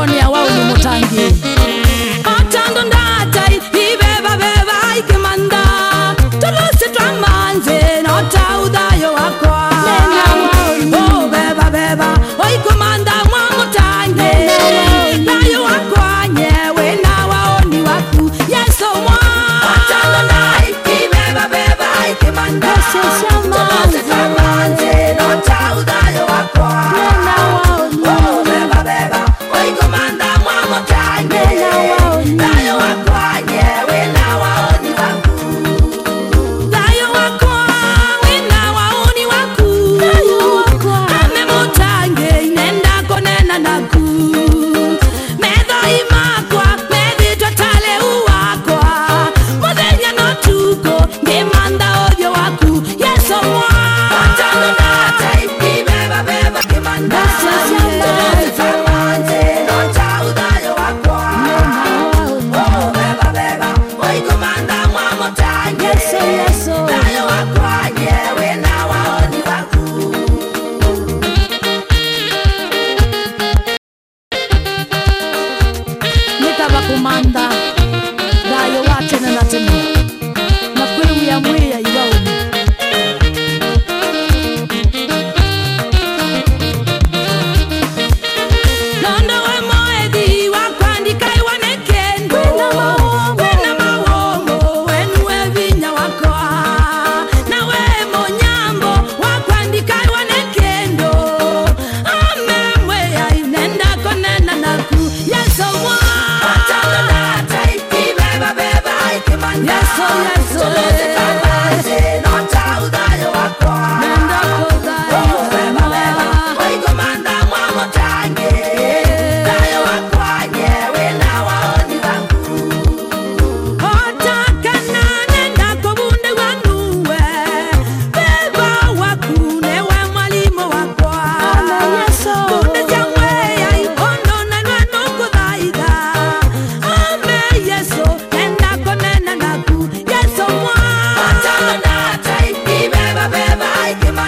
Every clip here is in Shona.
Jikoni ya wao ni Mutangi.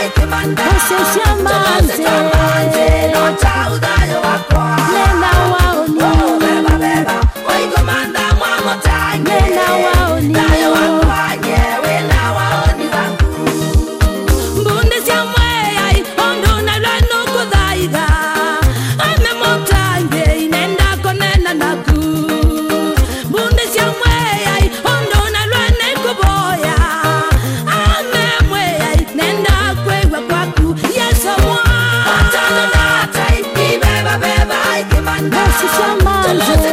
Eso se amante. Lena Samantha.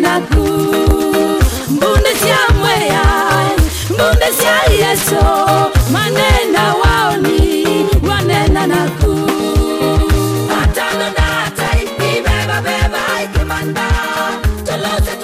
nenaku mbunde sia mweya mbunde sia yeso manena waoni wanena naku atano na taipi beva beva ikimanda tolose